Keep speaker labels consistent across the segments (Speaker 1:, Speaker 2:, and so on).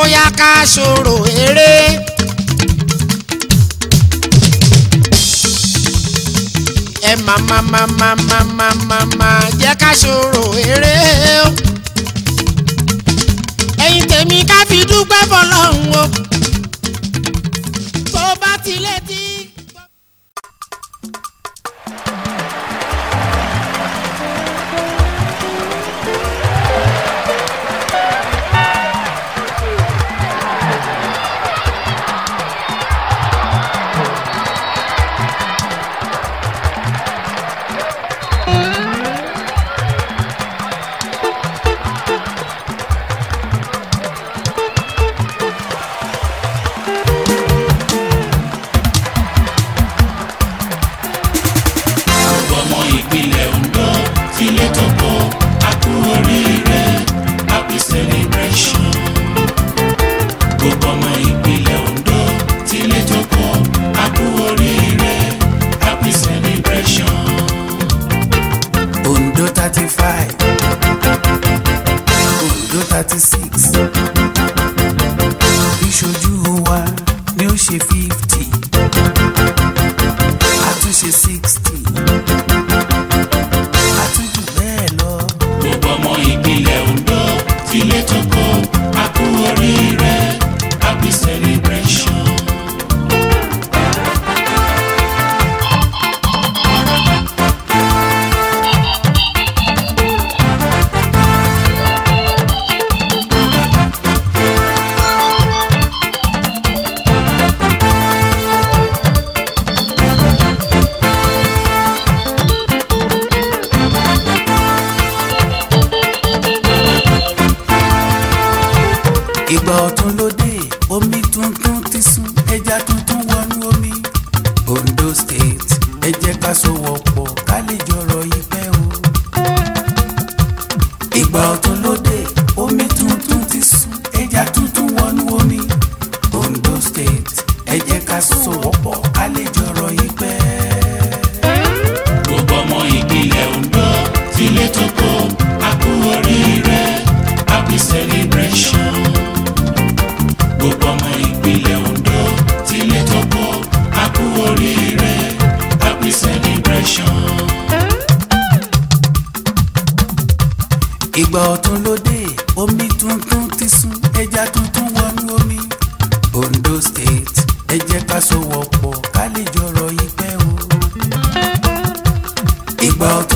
Speaker 1: ó yá ká ṣòro eré. ẹ má má má má má má má má jẹ́ ká ṣòro eré o. tèmi ká fi dúpẹ́ fọlọ́run o.
Speaker 2: Big ball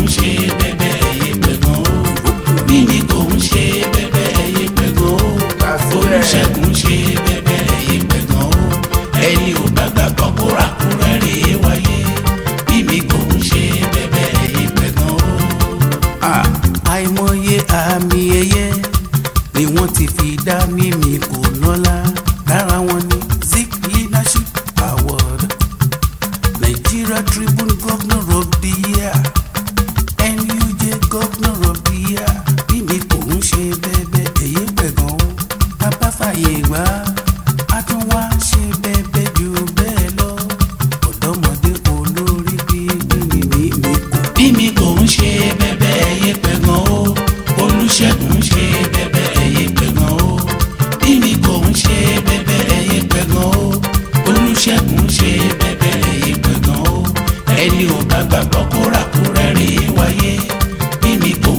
Speaker 2: Música que gbàgbọ́ kó
Speaker 3: rà kó rẹ̀ rí wáyé. Bí kò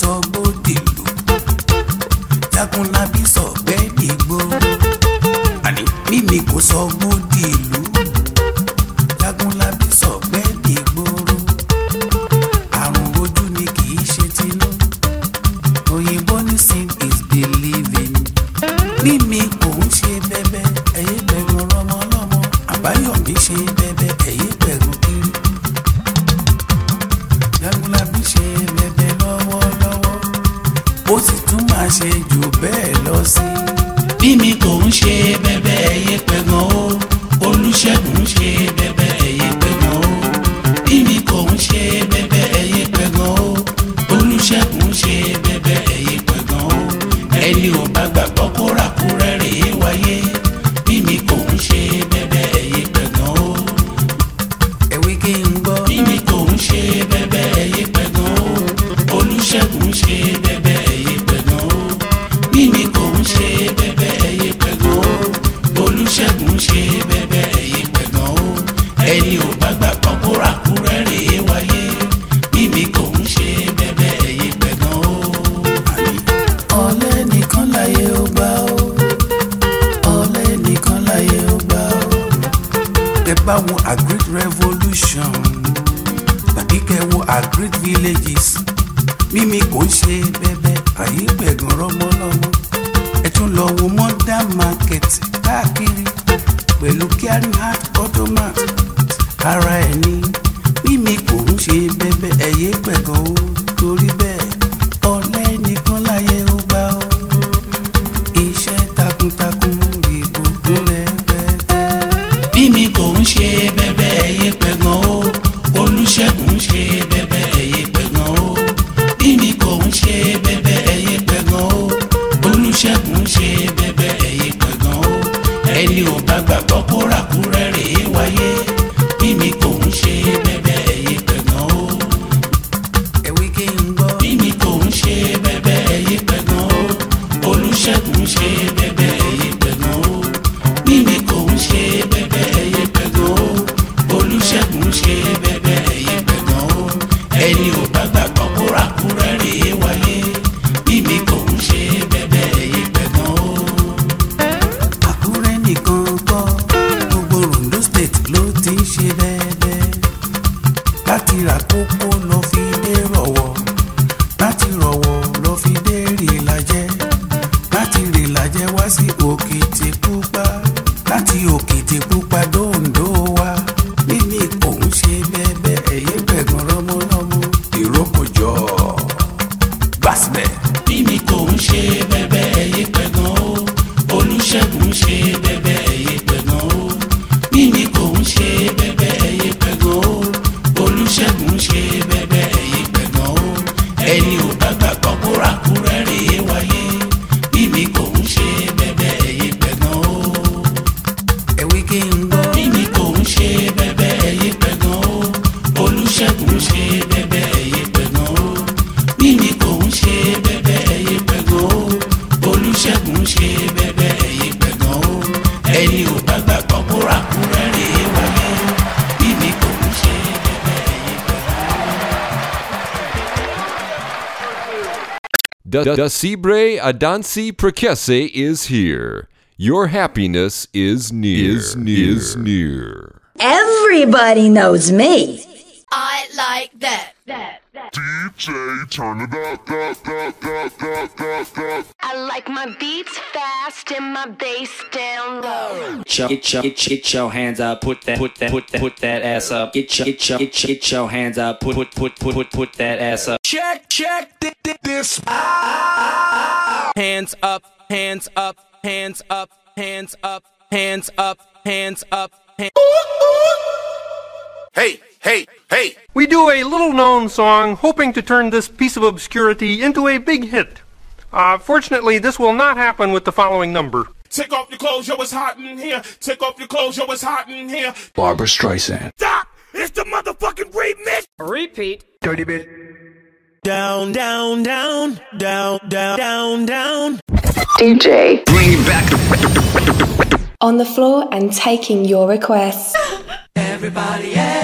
Speaker 2: sọgbó dìlù Jágunlábí sọgbẹ́ dìgbò àní mímí kò sọgbó dìlù Jágunlábí sọgbẹ́ dìgbòrò àrùn ojú ni kì í ṣe tinú. Òyìnbó ní sin is believing. Mímí kò ń ṣe bẹbẹ ẹyẹ pẹ̀lú ọlọ́mọ ọlọ́mọ. Àbáyọ̀mí ṣe bẹbẹ ẹyẹ pẹ̀lú. máa ṣe jù bẹ́ẹ̀ lọ sí.
Speaker 3: tẹ bá
Speaker 2: wo agric revolution. Tàbí kẹ wo agric villages. Mímí kò ń ṣe bẹbẹ àyígbẹ̀gàn rọmọlọmọ. Ẹ tún lọ wo modern market káàkiri pẹ̀lú carrying heart automat ara ẹ̀ ní mímí kò ń ṣe bẹbẹ ẹ̀yẹ gbẹ̀gàn ó torí bẹ́ẹ̀ ọ̀lẹ́ nìkan láyé ó gbà ó iṣẹ́ takuntakun.
Speaker 3: ń ṣe bẹ́bẹ́ yẹpẹ̀
Speaker 4: òkìtì pupa
Speaker 2: láti òkè.
Speaker 5: Da Da Cibre Adansi Prekese is here. Your happiness is near. Is near. Is near.
Speaker 6: Everybody knows me.
Speaker 7: I like that.
Speaker 8: DJ, turn it up, up, up, up, up, up, up.
Speaker 9: I like my beats fast and my bass down low.
Speaker 10: Get your, get your, get your, get your hands up, put that, put that, put that, put that ass up. Get your, get your, get your, get your hands up, put, put, put, put, put, put that ass up.
Speaker 4: check check thi- thi- this.
Speaker 1: Hands up, hands up, hands up, hands up, hands up, hands up. Hands
Speaker 8: Hey, hey, hey.
Speaker 11: We do a little known song hoping to turn this piece of obscurity into a big hit. Uh, fortunately, this will not happen with the following number.
Speaker 8: Take off your clothes, yo, it's hot in here. Take off your clothes, yo, it's hot in here.
Speaker 4: Barbara Streisand.
Speaker 8: Stop! It's the motherfucking remix!
Speaker 1: Repeat.
Speaker 4: Dirty bit.
Speaker 1: Down, down, down, down, down, down, down.
Speaker 9: DJ. Bring back the.
Speaker 6: On the floor and taking your requests.
Speaker 2: Everybody, everybody,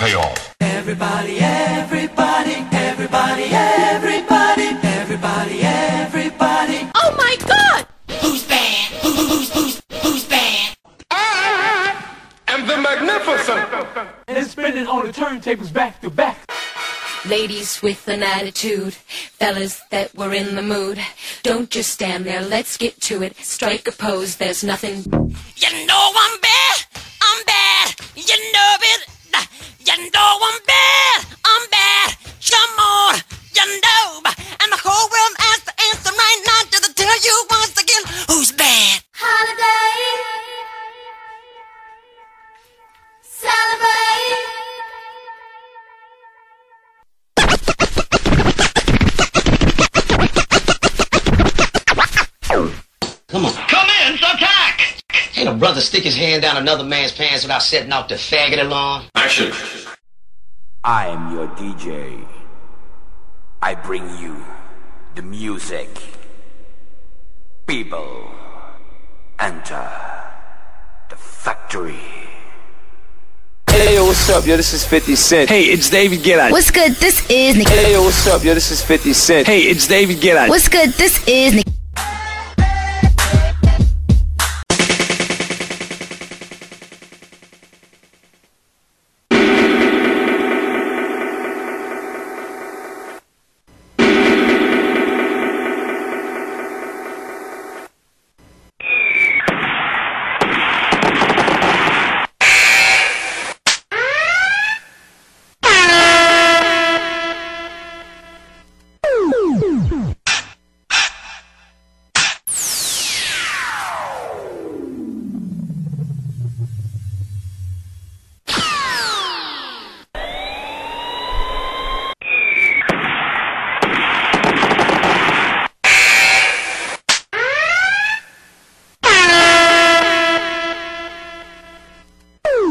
Speaker 8: come to the payoff.
Speaker 2: everybody, everybody, everybody, everybody, everybody, everybody.
Speaker 7: Oh my god! Who's bad? Who, who, who's, who's, who's bad?
Speaker 8: And the magnificent.
Speaker 1: And spinning on the turntables back to back.
Speaker 7: Ladies with an attitude, fellas that were in the mood. Don't just stand there, let's get to it. Strike a pose, there's nothing. You know I'm bad, I'm bad, you know it. You know I'm bad, I'm bad, come on, you know. And the whole world has to answer right now to the tell you once again who's bad. Holiday. Celebrate.
Speaker 12: Come on. Commence attack! Ain't a brother stick his hand down another man's pants without setting off the faggot alarm.
Speaker 8: Action.
Speaker 13: I am your DJ. I bring you the music. People, enter the factory.
Speaker 10: Hey, yo, what's up? Yo, this is 50 Cent. Hey, it's David Guetta.
Speaker 6: What's good? This is Nick.
Speaker 10: Hey, yo, what's up? Yo, this is 50 Cent. Hey, it's David Guetta.
Speaker 6: What's good? This is Nick.